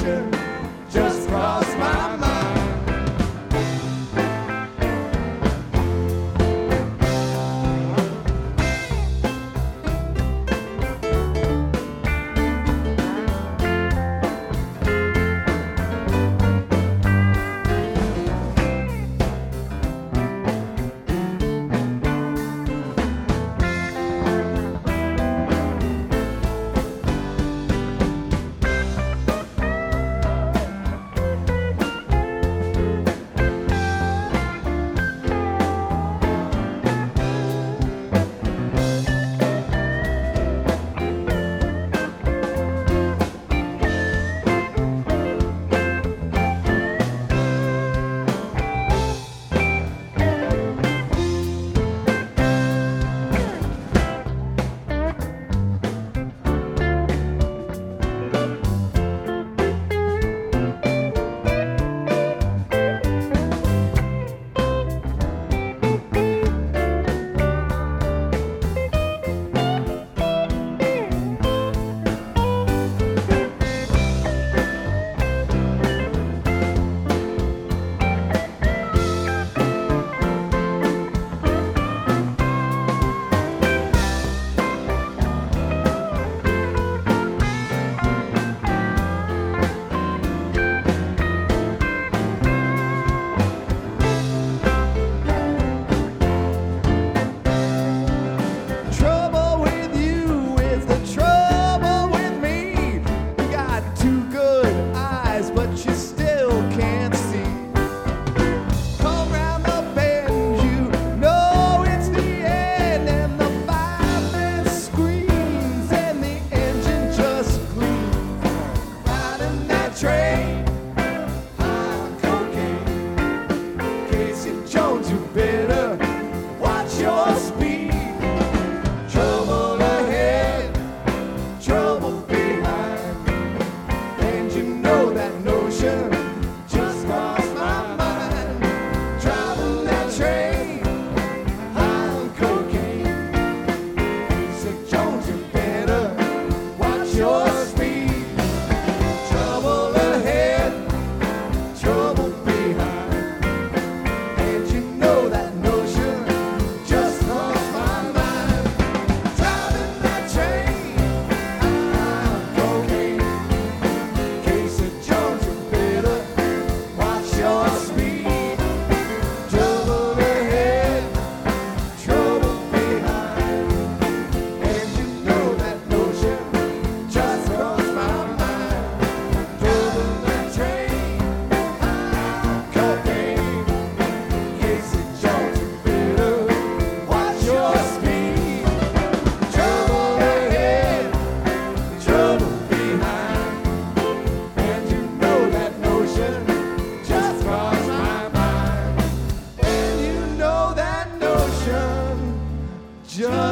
ocean.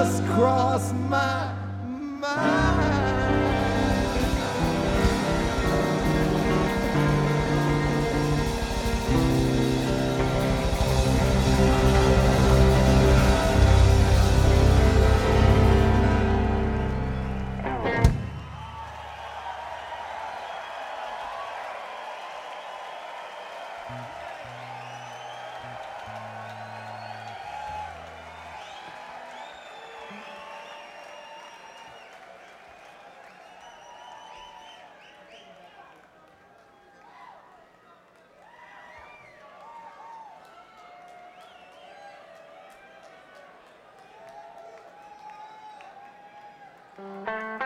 Just my mind. Música